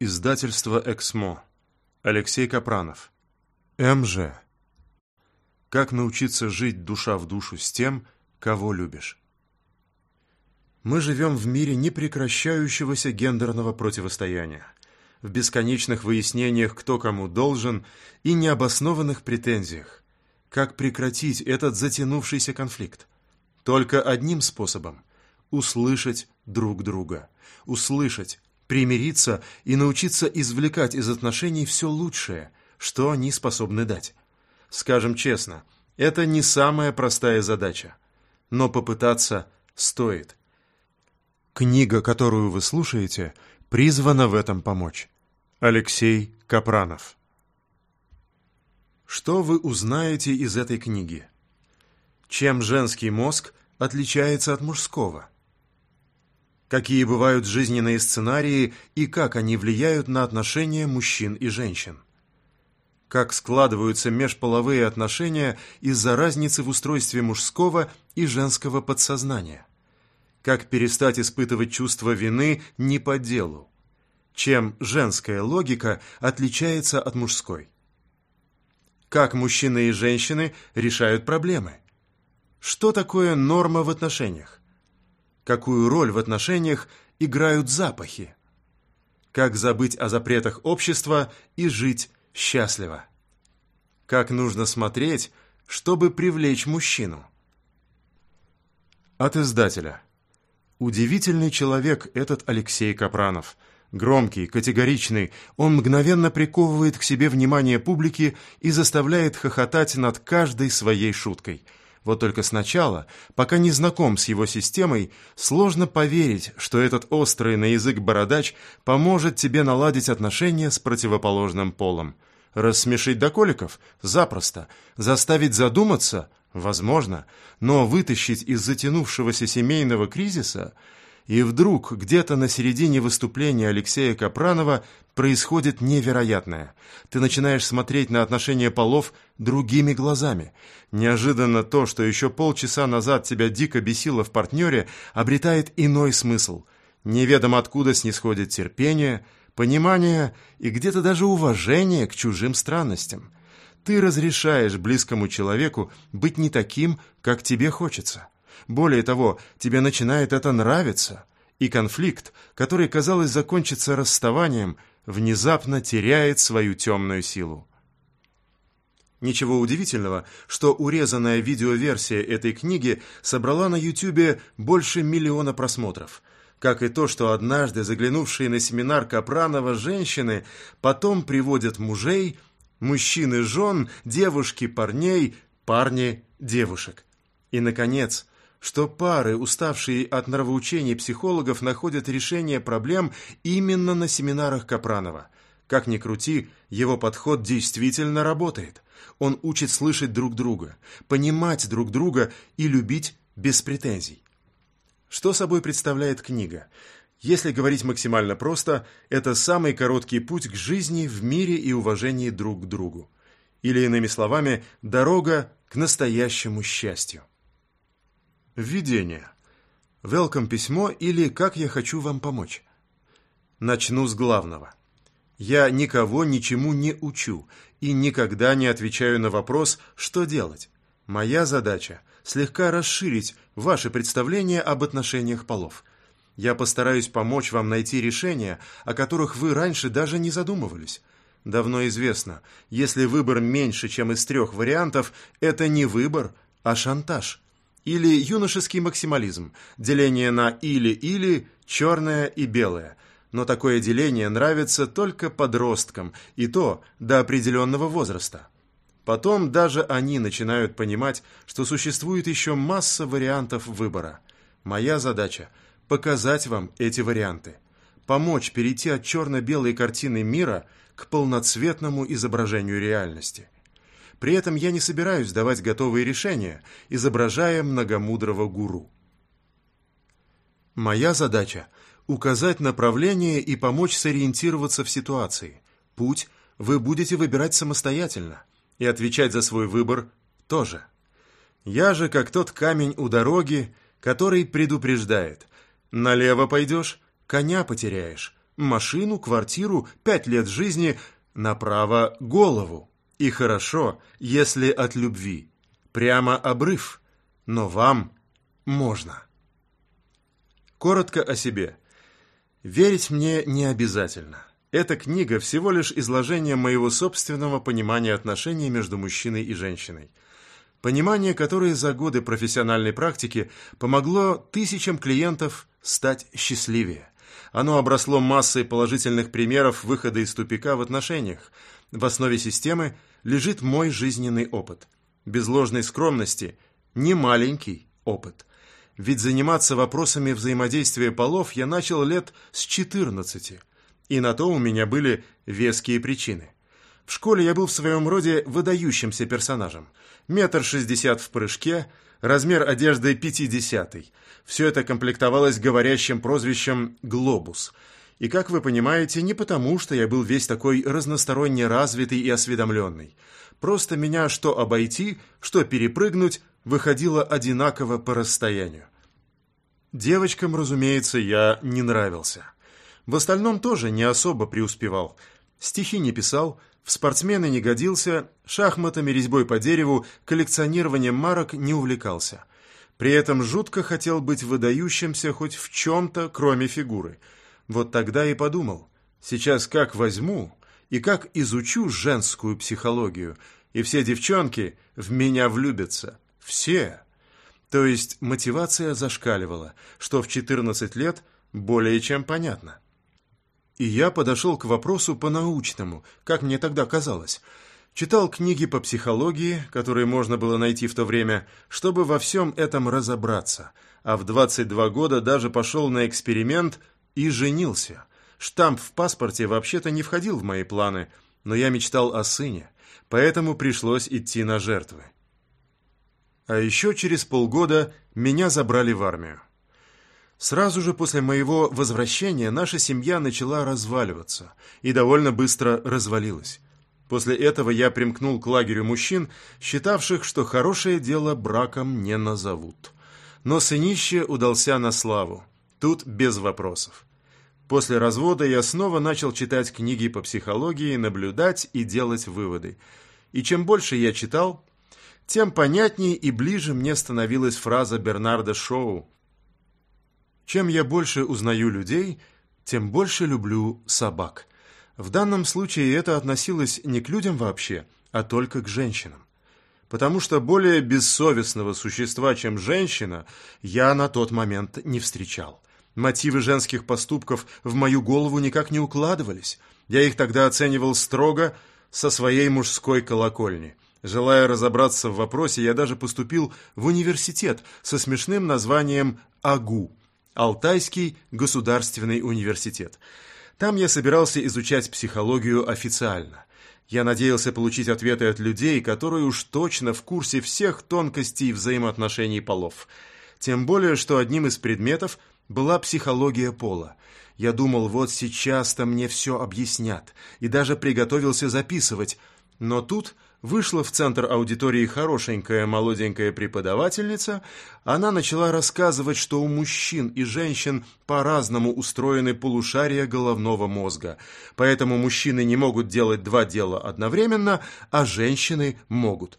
Издательство «Эксмо». Алексей Капранов. МЖ. Как научиться жить душа в душу с тем, кого любишь. Мы живем в мире непрекращающегося гендерного противостояния, в бесконечных выяснениях, кто кому должен, и необоснованных претензиях. Как прекратить этот затянувшийся конфликт? Только одним способом – услышать друг друга. Услышать, примириться и научиться извлекать из отношений все лучшее, что они способны дать. Скажем честно, это не самая простая задача, но попытаться стоит. Книга, которую вы слушаете, призвана в этом помочь. Алексей Капранов Что вы узнаете из этой книги? Чем женский мозг отличается от мужского? Какие бывают жизненные сценарии и как они влияют на отношения мужчин и женщин. Как складываются межполовые отношения из-за разницы в устройстве мужского и женского подсознания. Как перестать испытывать чувство вины не по делу. Чем женская логика отличается от мужской. Как мужчины и женщины решают проблемы. Что такое норма в отношениях? Какую роль в отношениях играют запахи. Как забыть о запретах общества и жить счастливо. Как нужно смотреть, чтобы привлечь мужчину. От издателя. Удивительный человек этот Алексей Капранов. Громкий, категоричный, он мгновенно приковывает к себе внимание публики и заставляет хохотать над каждой своей шуткой – вот только сначала, пока не знаком с его системой, сложно поверить, что этот острый на язык бородач поможет тебе наладить отношения с противоположным полом. Рассмешить до коликов? Запросто. Заставить задуматься? Возможно. Но вытащить из затянувшегося семейного кризиса – и вдруг, где-то на середине выступления Алексея Капранова происходит невероятное. Ты начинаешь смотреть на отношения полов другими глазами. Неожиданно то, что еще полчаса назад тебя дико бесило в партнере, обретает иной смысл. Неведомо откуда снисходит терпение, понимание и где-то даже уважение к чужим странностям. Ты разрешаешь близкому человеку быть не таким, как тебе хочется. Более того, тебе начинает это нравиться, и конфликт, который, казалось, закончится расставанием, внезапно теряет свою темную силу. Ничего удивительного, что урезанная видеоверсия этой книги собрала на Ютубе больше миллиона просмотров, как и то, что однажды заглянувшие на семинар Капранова женщины потом приводят мужей, мужчины жен, девушки парней, парни девушек. И, наконец, что пары, уставшие от нравоучений психологов, находят решение проблем именно на семинарах Капранова. Как ни крути, его подход действительно работает. Он учит слышать друг друга, понимать друг друга и любить без претензий. Что собой представляет книга? Если говорить максимально просто, это самый короткий путь к жизни в мире и уважении друг к другу. Или, иными словами, дорога к настоящему счастью. Введение. Велком письмо или «Как я хочу вам помочь». Начну с главного. Я никого ничему не учу и никогда не отвечаю на вопрос «что делать?». Моя задача – слегка расширить ваши представления об отношениях полов. Я постараюсь помочь вам найти решения, о которых вы раньше даже не задумывались. Давно известно, если выбор меньше, чем из трех вариантов, это не выбор, а шантаж – или юношеский максимализм, деление на «или-или», черное и белое. Но такое деление нравится только подросткам, и то до определенного возраста. Потом даже они начинают понимать, что существует еще масса вариантов выбора. Моя задача – показать вам эти варианты. Помочь перейти от черно-белой картины мира к полноцветному изображению реальности – при этом я не собираюсь давать готовые решения, изображая многомудрого гуру. Моя задача – указать направление и помочь сориентироваться в ситуации. Путь вы будете выбирать самостоятельно, и отвечать за свой выбор тоже. Я же как тот камень у дороги, который предупреждает. Налево пойдешь – коня потеряешь, машину, квартиру, пять лет жизни, направо голову. И хорошо, если от любви. Прямо обрыв. Но вам можно. Коротко о себе. Верить мне не обязательно. Эта книга всего лишь изложение моего собственного понимания отношений между мужчиной и женщиной. Понимание, которое за годы профессиональной практики помогло тысячам клиентов стать счастливее. Оно обросло массой положительных примеров выхода из тупика в отношениях. В основе системы лежит мой жизненный опыт. Без ложной скромности – не маленький опыт. Ведь заниматься вопросами взаимодействия полов я начал лет с 14. И на то у меня были веские причины. В школе я был в своем роде выдающимся персонажем. Метр шестьдесят в прыжке, размер одежды пятидесятый. Все это комплектовалось говорящим прозвищем «Глобус». И, как вы понимаете, не потому, что я был весь такой разносторонне развитый и осведомленный. Просто меня что обойти, что перепрыгнуть выходило одинаково по расстоянию. Девочкам, разумеется, я не нравился. В остальном тоже не особо преуспевал. Стихи не писал, в спортсмены не годился, шахматами, резьбой по дереву, коллекционированием марок не увлекался. При этом жутко хотел быть выдающимся хоть в чем-то, кроме фигуры. Вот тогда и подумал, сейчас как возьму и как изучу женскую психологию, и все девчонки в меня влюбятся. Все. То есть мотивация зашкаливала, что в 14 лет более чем понятно. И я подошел к вопросу по-научному, как мне тогда казалось. Читал книги по психологии, которые можно было найти в то время, чтобы во всем этом разобраться. А в 22 года даже пошел на эксперимент и женился. Штамп в паспорте вообще-то не входил в мои планы, но я мечтал о сыне, поэтому пришлось идти на жертвы. А еще через полгода меня забрали в армию. Сразу же после моего возвращения наша семья начала разваливаться и довольно быстро развалилась. После этого я примкнул к лагерю мужчин, считавших, что хорошее дело браком не назовут. Но сынище удался на славу. Тут без вопросов. После развода я снова начал читать книги по психологии, наблюдать и делать выводы. И чем больше я читал, тем понятнее и ближе мне становилась фраза Бернарда Шоу чем я больше узнаю людей, тем больше люблю собак. В данном случае это относилось не к людям вообще, а только к женщинам. Потому что более бессовестного существа, чем женщина, я на тот момент не встречал. Мотивы женских поступков в мою голову никак не укладывались. Я их тогда оценивал строго со своей мужской колокольни. Желая разобраться в вопросе, я даже поступил в университет со смешным названием «АГУ» Алтайский государственный университет. Там я собирался изучать психологию официально. Я надеялся получить ответы от людей, которые уж точно в курсе всех тонкостей взаимоотношений полов. Тем более, что одним из предметов была психология пола. Я думал, вот сейчас-то мне все объяснят, и даже приготовился записывать. Но тут Вышла в центр аудитории хорошенькая молоденькая преподавательница. Она начала рассказывать, что у мужчин и женщин по-разному устроены полушария головного мозга. Поэтому мужчины не могут делать два дела одновременно, а женщины могут.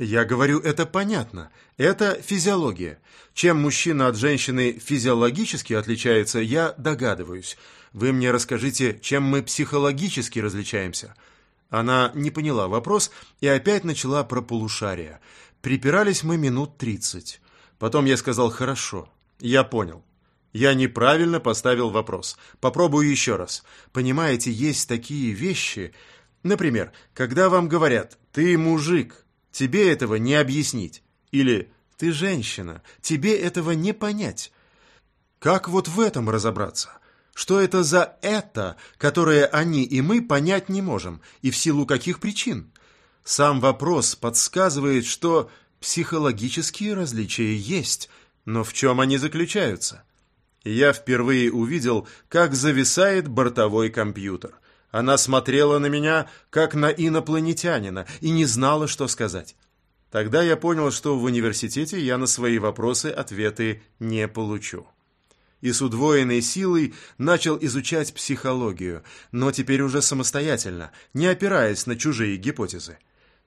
Я говорю, это понятно. Это физиология. Чем мужчина от женщины физиологически отличается, я догадываюсь. Вы мне расскажите, чем мы психологически различаемся – она не поняла вопрос и опять начала про полушария. Припирались мы минут тридцать. Потом я сказал «хорошо». Я понял. Я неправильно поставил вопрос. Попробую еще раз. Понимаете, есть такие вещи... Например, когда вам говорят «ты мужик», тебе этого не объяснить. Или «ты женщина», тебе этого не понять. Как вот в этом разобраться? Что это за «это», которое они и мы понять не можем, и в силу каких причин? Сам вопрос подсказывает, что психологические различия есть, но в чем они заключаются? Я впервые увидел, как зависает бортовой компьютер. Она смотрела на меня, как на инопланетянина, и не знала, что сказать. Тогда я понял, что в университете я на свои вопросы ответы не получу. и с удвоенной силой начал изучать психологию, но теперь уже самостоятельно, не опираясь на чужие гипотезы.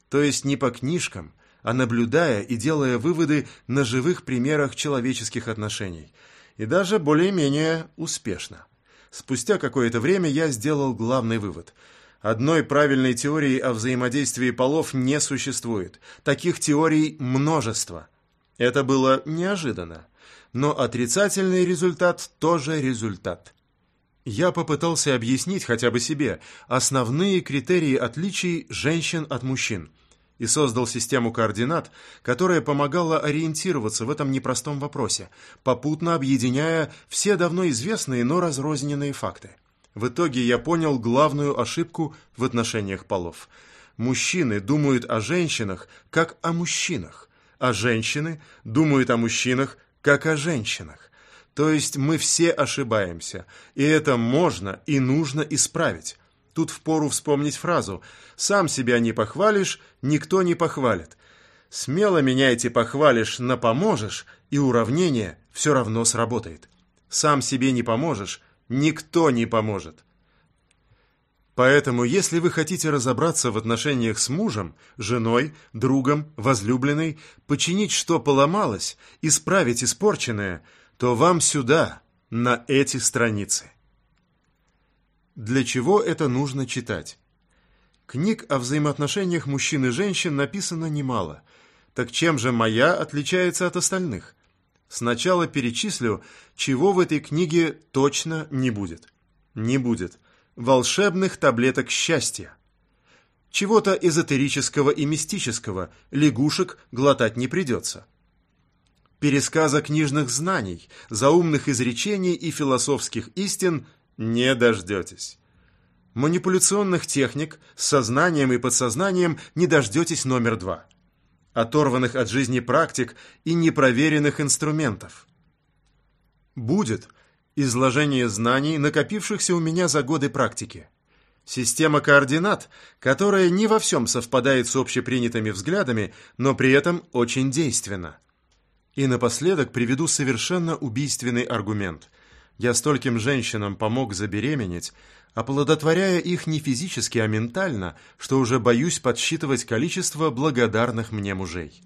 То есть не по книжкам, а наблюдая и делая выводы на живых примерах человеческих отношений. И даже более-менее успешно. Спустя какое-то время я сделал главный вывод. Одной правильной теории о взаимодействии полов не существует. Таких теорий множество. Это было неожиданно. Но отрицательный результат тоже результат. Я попытался объяснить хотя бы себе основные критерии отличий женщин от мужчин – и создал систему координат, которая помогала ориентироваться в этом непростом вопросе, попутно объединяя все давно известные, но разрозненные факты. В итоге я понял главную ошибку в отношениях полов. Мужчины думают о женщинах как о мужчинах, а женщины думают о мужчинах как о женщинах. То есть мы все ошибаемся, и это можно и нужно исправить. Тут впору вспомнить фразу «Сам себя не похвалишь, никто не похвалит». Смело меняйте «похвалишь» на «поможешь», и уравнение все равно сработает. Сам себе не поможешь, никто не поможет. Поэтому, если вы хотите разобраться в отношениях с мужем, женой, другом, возлюбленной, починить, что поломалось, исправить испорченное, то вам сюда, на эти страницы. Для чего это нужно читать? Книг о взаимоотношениях мужчин и женщин написано немало. Так чем же моя отличается от остальных? Сначала перечислю, чего в этой книге точно не будет. Не будет волшебных таблеток счастья. Чего-то эзотерического и мистического, лягушек глотать не придется. Пересказа книжных знаний, заумных изречений и философских истин не дождетесь. Манипуляционных техник с сознанием и подсознанием не дождетесь номер два. Оторванных от жизни практик и непроверенных инструментов. Будет изложение знаний, накопившихся у меня за годы практики. Система координат, которая не во всем совпадает с общепринятыми взглядами, но при этом очень действенна. И напоследок приведу совершенно убийственный аргумент – я стольким женщинам помог забеременеть, оплодотворяя их не физически, а ментально, что уже боюсь подсчитывать количество благодарных мне мужей.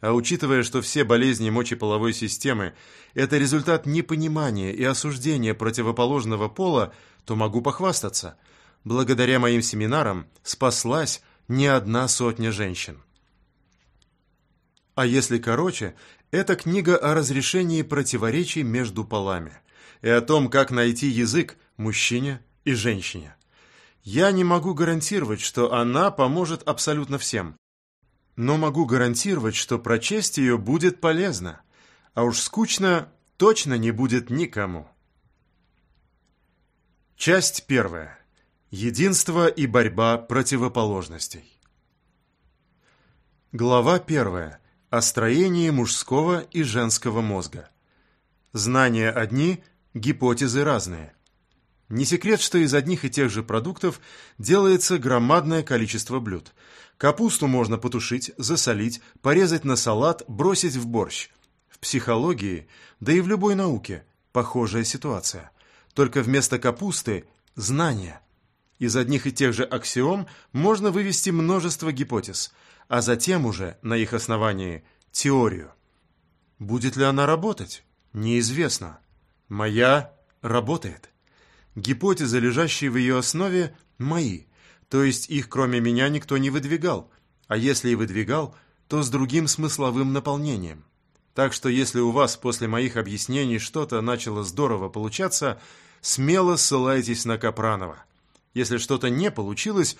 А учитывая, что все болезни мочеполовой системы – это результат непонимания и осуждения противоположного пола, то могу похвастаться. Благодаря моим семинарам спаслась не одна сотня женщин. А если короче, это книга о разрешении противоречий между полами и о том, как найти язык мужчине и женщине. Я не могу гарантировать, что она поможет абсолютно всем, но могу гарантировать, что прочесть ее будет полезно, а уж скучно точно не будет никому. Часть первая. Единство и борьба противоположностей. Глава первая. О строении мужского и женского мозга. Знания одни – гипотезы разные. Не секрет, что из одних и тех же продуктов делается громадное количество блюд. Капусту можно потушить, засолить, порезать на салат, бросить в борщ. В психологии, да и в любой науке, похожая ситуация. Только вместо капусты – знания. Из одних и тех же аксиом можно вывести множество гипотез, а затем уже, на их основании, теорию. Будет ли она работать? Неизвестно. Моя работает. Гипотезы, лежащие в ее основе, мои. То есть их кроме меня никто не выдвигал. А если и выдвигал, то с другим смысловым наполнением. Так что если у вас после моих объяснений что-то начало здорово получаться, смело ссылайтесь на Капранова. Если что-то не получилось,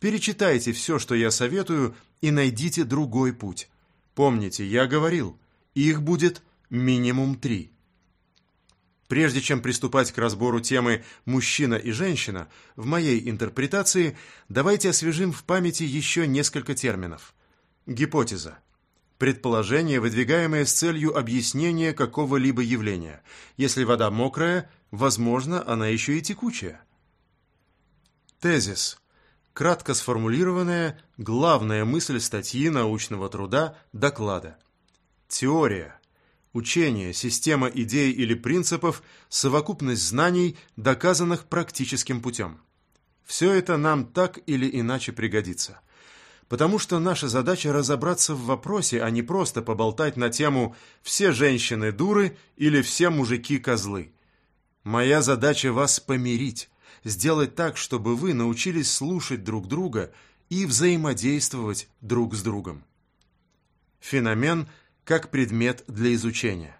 перечитайте все, что я советую, и найдите другой путь. Помните, я говорил, их будет минимум три. Прежде чем приступать к разбору темы «мужчина и женщина», в моей интерпретации давайте освежим в памяти еще несколько терминов. Гипотеза. Предположение, выдвигаемое с целью объяснения какого-либо явления. Если вода мокрая, возможно, она еще и текучая. Тезис. Кратко сформулированная главная мысль статьи научного труда, доклада. Теория Учение, система идей или принципов, совокупность знаний, доказанных практическим путем. Все это нам так или иначе пригодится. Потому что наша задача разобраться в вопросе, а не просто поболтать на тему «все женщины дуры» или «все мужики козлы». Моя задача вас помирить, сделать так, чтобы вы научились слушать друг друга и взаимодействовать друг с другом. Феномен как предмет для изучения.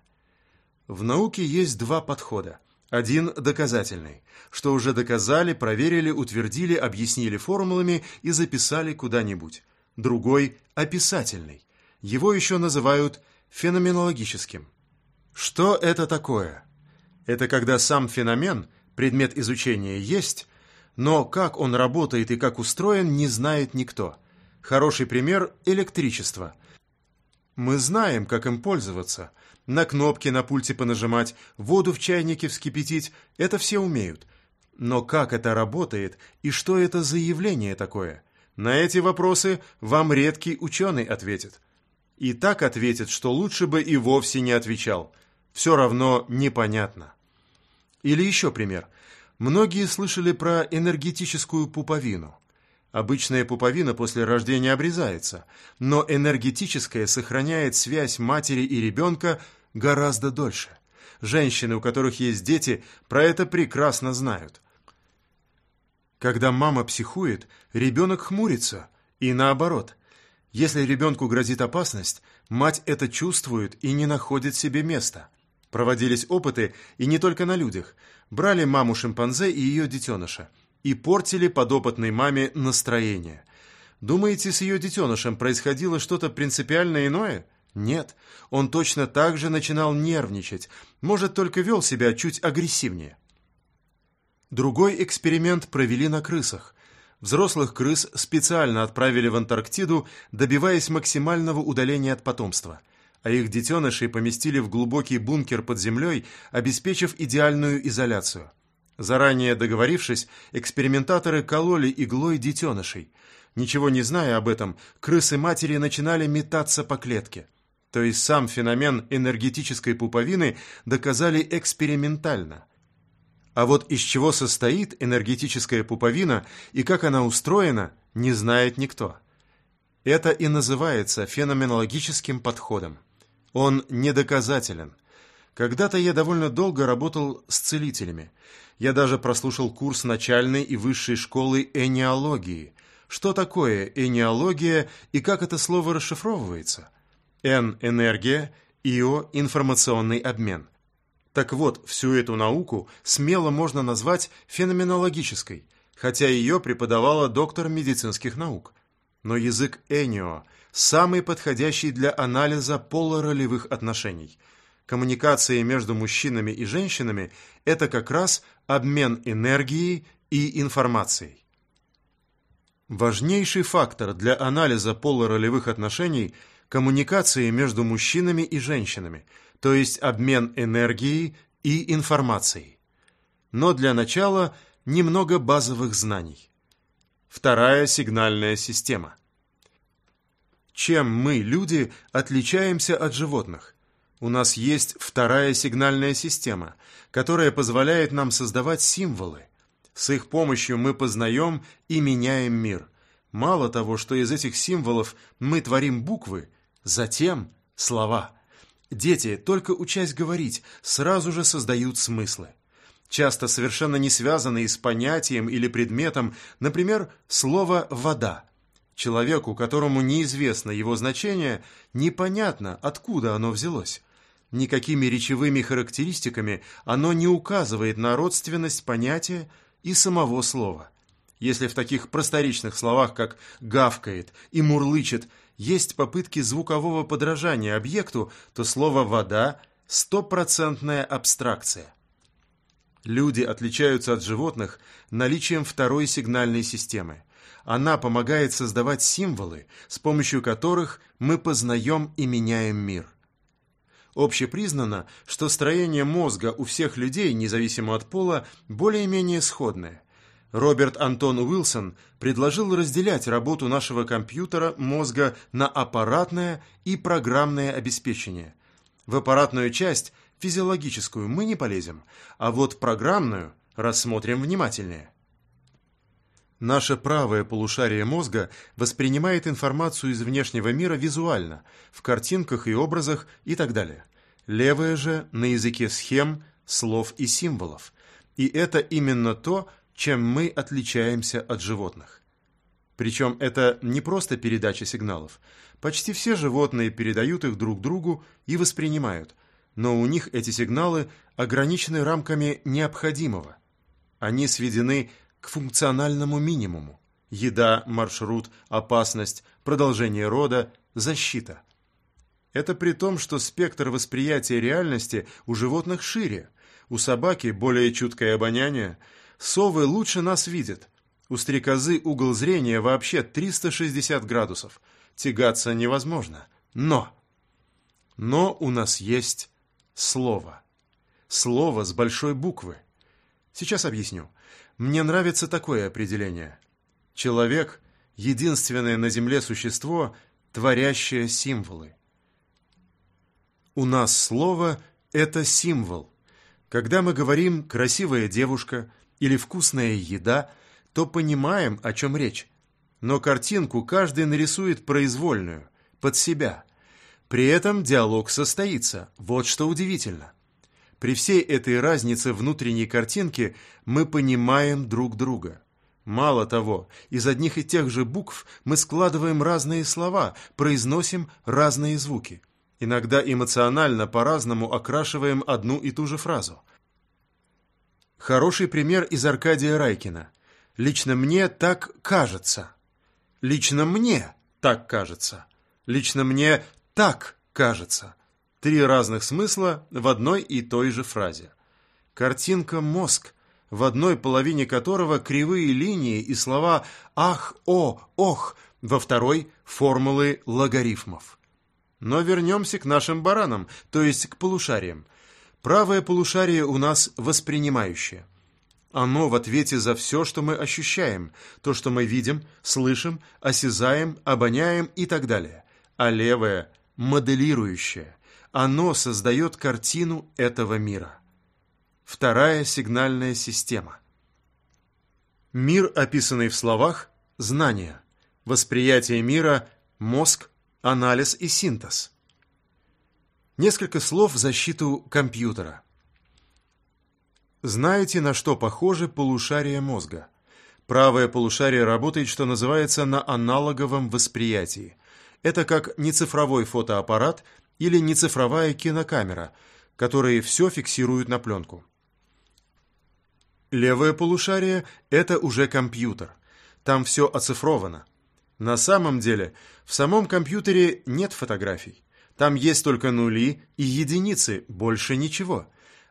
В науке есть два подхода. Один доказательный, что уже доказали, проверили, утвердили, объяснили формулами и записали куда-нибудь. Другой описательный. Его еще называют феноменологическим. Что это такое? Это когда сам феномен, предмет изучения есть, но как он работает и как устроен, не знает никто. Хороший пример – электричество. Мы знаем, как им пользоваться. На кнопки на пульте понажимать, воду в чайнике вскипятить – это все умеют. Но как это работает и что это за явление такое? На эти вопросы вам редкий ученый ответит. И так ответит, что лучше бы и вовсе не отвечал. Все равно непонятно. Или еще пример. Многие слышали про энергетическую пуповину. Обычная пуповина после рождения обрезается, но энергетическая сохраняет связь матери и ребенка гораздо дольше. Женщины, у которых есть дети, про это прекрасно знают. Когда мама психует, ребенок хмурится, и наоборот. Если ребенку грозит опасность, мать это чувствует и не находит себе места – Проводились опыты, и не только на людях. Брали маму-шимпанзе и ее детеныша. И портили подопытной маме настроение. Думаете, с ее детенышем происходило что-то принципиально иное? Нет, он точно так же начинал нервничать, может, только вел себя чуть агрессивнее. Другой эксперимент провели на крысах. Взрослых крыс специально отправили в Антарктиду, добиваясь максимального удаления от потомства – а их детенышей поместили в глубокий бункер под землей, обеспечив идеальную изоляцию. Заранее договорившись, экспериментаторы кололи иглой детенышей. Ничего не зная об этом, крысы-матери начинали метаться по клетке. То есть сам феномен энергетической пуповины доказали экспериментально. А вот из чего состоит энергетическая пуповина и как она устроена, не знает никто. Это и называется феноменологическим подходом. Он недоказателен. Когда-то я довольно долго работал с целителями. Я даже прослушал курс начальной и высшей школы энеологии. Что такое энеология и как это слово расшифровывается? Н – энергия, ИО – информационный обмен. Так вот, всю эту науку смело можно назвать феноменологической, хотя ее преподавала доктор медицинских наук. Но язык энио – самый подходящий для анализа полуролевых отношений. Коммуникации между мужчинами и женщинами – это как раз обмен энергией и информацией. Важнейший фактор для анализа полуролевых отношений – коммуникации между мужчинами и женщинами, то есть обмен энергией и информацией. Но для начала немного базовых знаний. Вторая сигнальная система. Чем мы, люди, отличаемся от животных? У нас есть вторая сигнальная система, которая позволяет нам создавать символы. С их помощью мы познаем и меняем мир. Мало того, что из этих символов мы творим буквы, затем слова. Дети, только учась говорить, сразу же создают смыслы. Часто совершенно не связанные с понятием или предметом, например, слово «вода». Человеку, которому неизвестно его значение, непонятно, откуда оно взялось. Никакими речевыми характеристиками оно не указывает на родственность понятия и самого слова. Если в таких просторечных словах, как «гавкает» и «мурлычет», есть попытки звукового подражания объекту, то слово «вода» – стопроцентная абстракция. Люди отличаются от животных наличием второй сигнальной системы. Она помогает создавать символы, с помощью которых мы познаем и меняем мир. Общепризнано, что строение мозга у всех людей, независимо от пола, более-менее сходное. Роберт Антон Уилсон предложил разделять работу нашего компьютера мозга на аппаратное и программное обеспечение. В аппаратную часть, физиологическую, мы не полезем, а вот программную рассмотрим внимательнее. Наше правое полушарие мозга воспринимает информацию из внешнего мира визуально, в картинках и образах и так далее. Левое же на языке схем, слов и символов. И это именно то, чем мы отличаемся от животных. Причем это не просто передача сигналов. Почти все животные передают их друг другу и воспринимают, но у них эти сигналы ограничены рамками необходимого. Они сведены к функциональному минимуму. Еда, маршрут, опасность, продолжение рода, защита. Это при том, что спектр восприятия реальности у животных шире. У собаки более чуткое обоняние, совы лучше нас видят. У стрекозы угол зрения вообще 360 градусов. Тягаться невозможно. Но! Но у нас есть слово. Слово с большой буквы. Сейчас объясню. Мне нравится такое определение. Человек – единственное на Земле существо, творящее символы. У нас слово – это символ. Когда мы говорим «красивая девушка» или «вкусная еда», то понимаем, о чем речь. Но картинку каждый нарисует произвольную, под себя. При этом диалог состоится, вот что удивительно. При всей этой разнице внутренней картинки мы понимаем друг друга. Мало того, из одних и тех же букв мы складываем разные слова, произносим разные звуки. Иногда эмоционально по-разному окрашиваем одну и ту же фразу. Хороший пример из Аркадия Райкина. «Лично мне так кажется». «Лично мне так кажется». «Лично мне так кажется». Три разных смысла в одной и той же фразе. Картинка «мозг», в одной половине которого кривые линии и слова «ах», «о», «ох», во второй – формулы логарифмов. Но вернемся к нашим баранам, то есть к полушариям. Правое полушарие у нас воспринимающее. Оно в ответе за все, что мы ощущаем, то, что мы видим, слышим, осязаем, обоняем и так далее. А левое – моделирующее. Оно создает картину этого мира. Вторая сигнальная система. Мир, описанный в словах – знание. Восприятие мира – мозг, анализ и синтез. Несколько слов в защиту компьютера. Знаете, на что похоже полушарие мозга? Правое полушарие работает, что называется, на аналоговом восприятии. Это как нецифровой фотоаппарат или нецифровая кинокамера, которые все фиксируют на пленку. Левое полушарие – это уже компьютер. Там все оцифровано. На самом деле, в самом компьютере нет фотографий. Там есть только нули и единицы, больше ничего.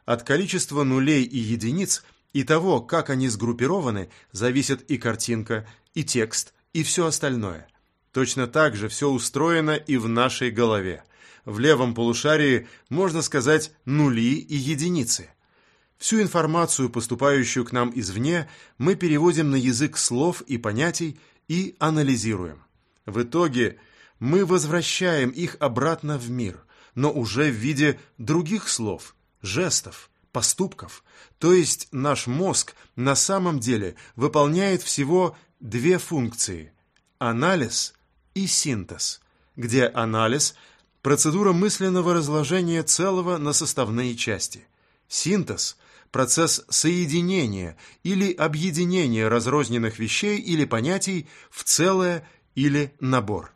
От количества нулей и единиц и того, как они сгруппированы, зависит и картинка, и текст, и все остальное. Точно так же все устроено и в нашей голове – в левом полушарии, можно сказать, нули и единицы. Всю информацию, поступающую к нам извне, мы переводим на язык слов и понятий и анализируем. В итоге мы возвращаем их обратно в мир, но уже в виде других слов, жестов, поступков. То есть наш мозг на самом деле выполняет всего две функции – анализ и синтез, где анализ – Процедура мысленного разложения целого на составные части. Синтез – процесс соединения или объединения разрозненных вещей или понятий в целое или набор.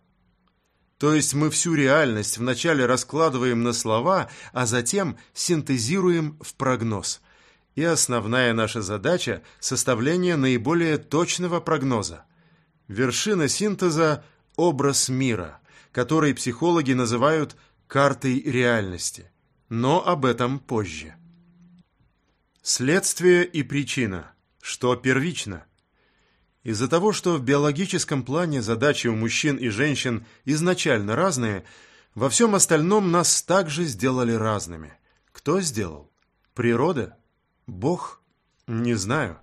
То есть мы всю реальность вначале раскладываем на слова, а затем синтезируем в прогноз. И основная наша задача – составление наиболее точного прогноза. Вершина синтеза – образ мира – который психологи называют картой реальности. Но об этом позже. Следствие и причина. Что первично? Из-за того, что в биологическом плане задачи у мужчин и женщин изначально разные, во всем остальном нас также сделали разными. Кто сделал? Природа? Бог? Не знаю.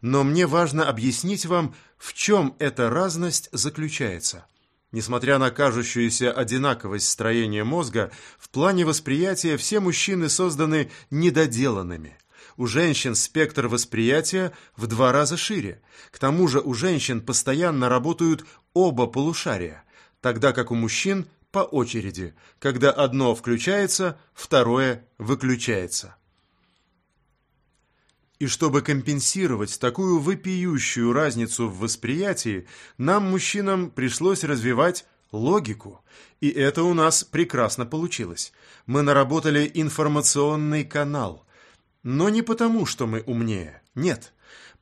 Но мне важно объяснить вам, в чем эта разность заключается – Несмотря на кажущуюся одинаковость строения мозга, в плане восприятия все мужчины созданы недоделанными. У женщин спектр восприятия в два раза шире. К тому же у женщин постоянно работают оба полушария, тогда как у мужчин по очереди. Когда одно включается, второе выключается. И чтобы компенсировать такую вопиющую разницу в восприятии, нам, мужчинам, пришлось развивать логику. И это у нас прекрасно получилось. Мы наработали информационный канал. Но не потому, что мы умнее. Нет.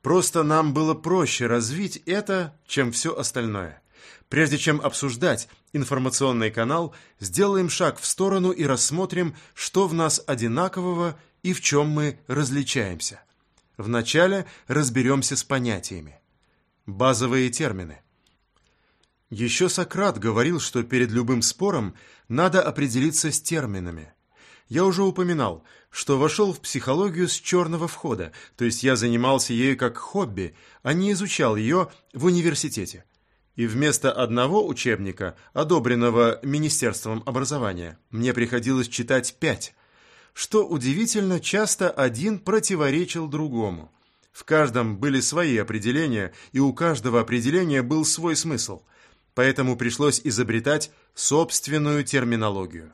Просто нам было проще развить это, чем все остальное. Прежде чем обсуждать информационный канал, сделаем шаг в сторону и рассмотрим, что в нас одинакового и в чем мы различаемся. Вначале разберемся с понятиями. Базовые термины. Еще Сократ говорил, что перед любым спором надо определиться с терминами. Я уже упоминал, что вошел в психологию с черного входа, то есть я занимался ею как хобби, а не изучал ее в университете. И вместо одного учебника, одобренного Министерством образования, мне приходилось читать пять – что удивительно, часто один противоречил другому. В каждом были свои определения, и у каждого определения был свой смысл, поэтому пришлось изобретать собственную терминологию.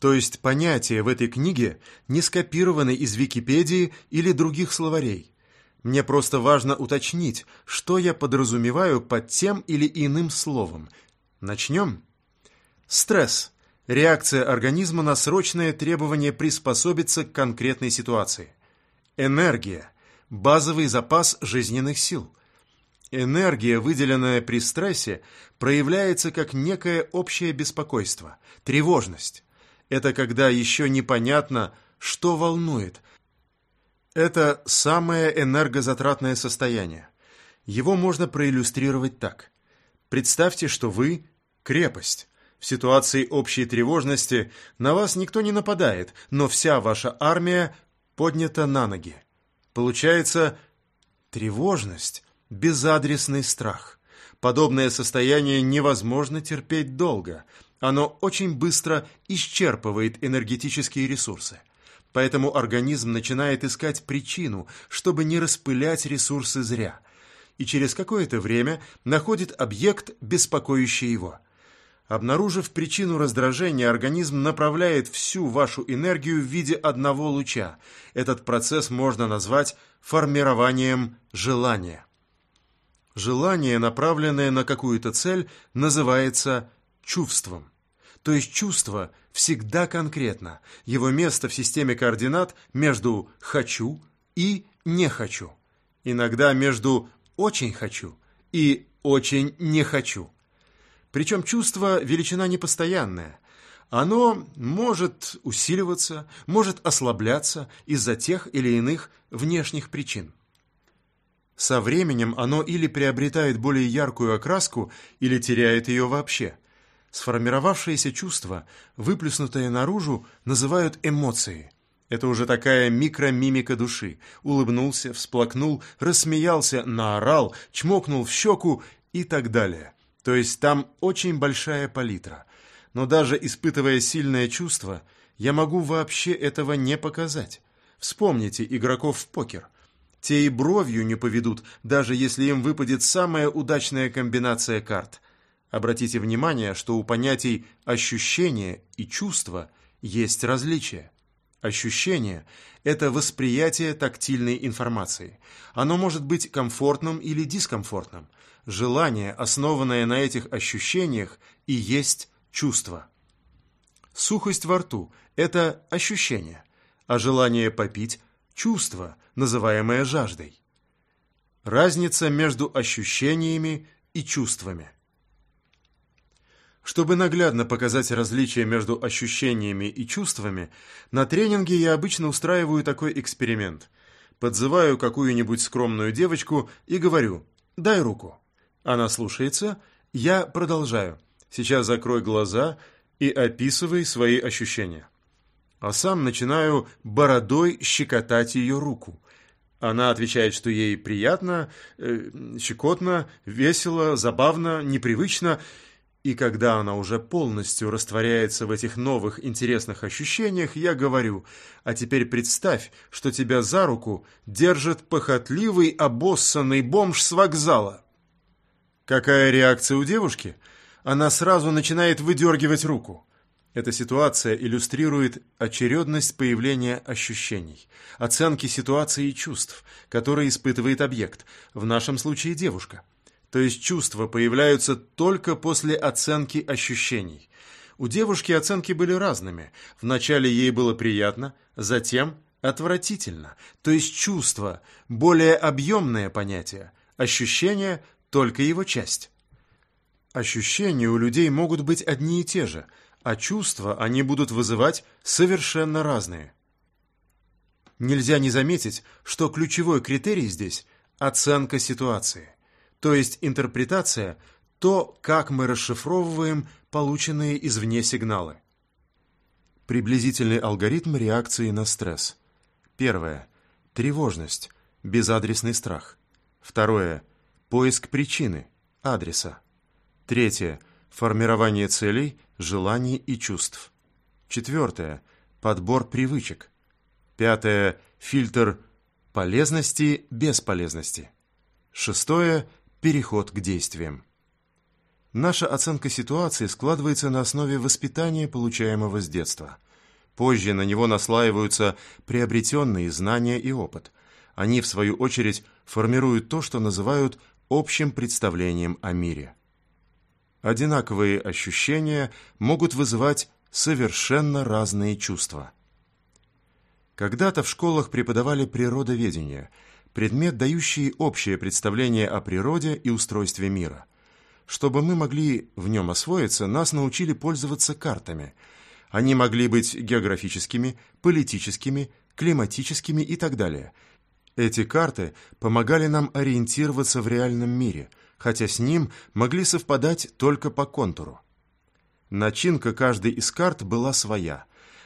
То есть понятия в этой книге не скопированы из Википедии или других словарей. Мне просто важно уточнить, что я подразумеваю под тем или иным словом. Начнем? Стресс – Реакция организма на срочное требование приспособиться к конкретной ситуации. Энергия – базовый запас жизненных сил. Энергия, выделенная при стрессе, проявляется как некое общее беспокойство, тревожность. Это когда еще непонятно, что волнует. Это самое энергозатратное состояние. Его можно проиллюстрировать так. Представьте, что вы – крепость. В ситуации общей тревожности на вас никто не нападает, но вся ваша армия поднята на ноги. Получается тревожность, безадресный страх. Подобное состояние невозможно терпеть долго. Оно очень быстро исчерпывает энергетические ресурсы. Поэтому организм начинает искать причину, чтобы не распылять ресурсы зря. И через какое-то время находит объект, беспокоящий его – Обнаружив причину раздражения, организм направляет всю вашу энергию в виде одного луча. Этот процесс можно назвать формированием желания. Желание, направленное на какую-то цель, называется чувством. То есть чувство всегда конкретно. Его место в системе координат между «хочу» и «не хочу». Иногда между «очень хочу» и «очень не хочу». Причем чувство – величина непостоянная. Оно может усиливаться, может ослабляться из-за тех или иных внешних причин. Со временем оно или приобретает более яркую окраску, или теряет ее вообще. Сформировавшееся чувство, выплеснутое наружу, называют эмоцией. Это уже такая микромимика души. Улыбнулся, всплакнул, рассмеялся, наорал, чмокнул в щеку и так далее. То есть там очень большая палитра. Но даже испытывая сильное чувство, я могу вообще этого не показать. Вспомните игроков в покер. Те и бровью не поведут, даже если им выпадет самая удачная комбинация карт. Обратите внимание, что у понятий «ощущение» и «чувство» есть различия. Ощущение – это восприятие тактильной информации. Оно может быть комфортным или дискомфортным – Желание, основанное на этих ощущениях, и есть чувство. Сухость во рту – это ощущение, а желание попить – чувство, называемое жаждой. Разница между ощущениями и чувствами. Чтобы наглядно показать различие между ощущениями и чувствами, на тренинге я обычно устраиваю такой эксперимент. Подзываю какую-нибудь скромную девочку и говорю «дай руку». Она слушается. Я продолжаю. Сейчас закрой глаза и описывай свои ощущения. А сам начинаю бородой щекотать ее руку. Она отвечает, что ей приятно, э, щекотно, весело, забавно, непривычно. И когда она уже полностью растворяется в этих новых интересных ощущениях, я говорю, а теперь представь, что тебя за руку держит похотливый обоссанный бомж с вокзала. Какая реакция у девушки? Она сразу начинает выдергивать руку. Эта ситуация иллюстрирует очередность появления ощущений, оценки ситуации и чувств, которые испытывает объект, в нашем случае девушка. То есть чувства появляются только после оценки ощущений. У девушки оценки были разными. Вначале ей было приятно, затем отвратительно. То есть чувство – более объемное понятие, ощущение – только его часть. Ощущения у людей могут быть одни и те же – а чувства они будут вызывать совершенно разные. Нельзя не заметить, что ключевой критерий здесь – оценка ситуации, то есть интерпретация – то, как мы расшифровываем полученные извне сигналы. Приблизительный алгоритм реакции на стресс. Первое – тревожность, безадресный страх. Второе – поиск причины, адреса. Третье – формирование целей желаний и чувств. Четвертое. Подбор привычек. Пятое. Фильтр полезности, бесполезности. Шестое. Переход к действиям. Наша оценка ситуации складывается на основе воспитания, получаемого с детства. Позже на него наслаиваются приобретенные знания и опыт. Они, в свою очередь, формируют то, что называют общим представлением о мире. Одинаковые ощущения могут вызывать совершенно разные чувства. Когда-то в школах преподавали природоведение, предмет, дающий общее представление о природе и устройстве мира. Чтобы мы могли в нем освоиться, нас научили пользоваться картами. Они могли быть географическими, политическими, климатическими и так далее. Эти карты помогали нам ориентироваться в реальном мире – хотя с ним могли совпадать только по контуру. Начинка каждой из карт была своя.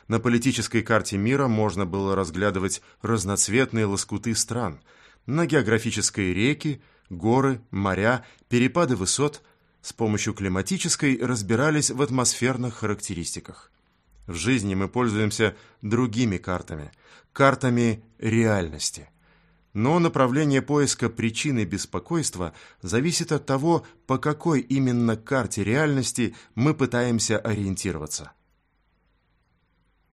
На политической карте мира можно было разглядывать разноцветные лоскуты стран, на географической реки, горы, моря, перепады высот. С помощью климатической разбирались в атмосферных характеристиках. В жизни мы пользуемся другими картами, картами реальности. Но направление поиска причины беспокойства зависит от того, по какой именно карте реальности мы пытаемся ориентироваться.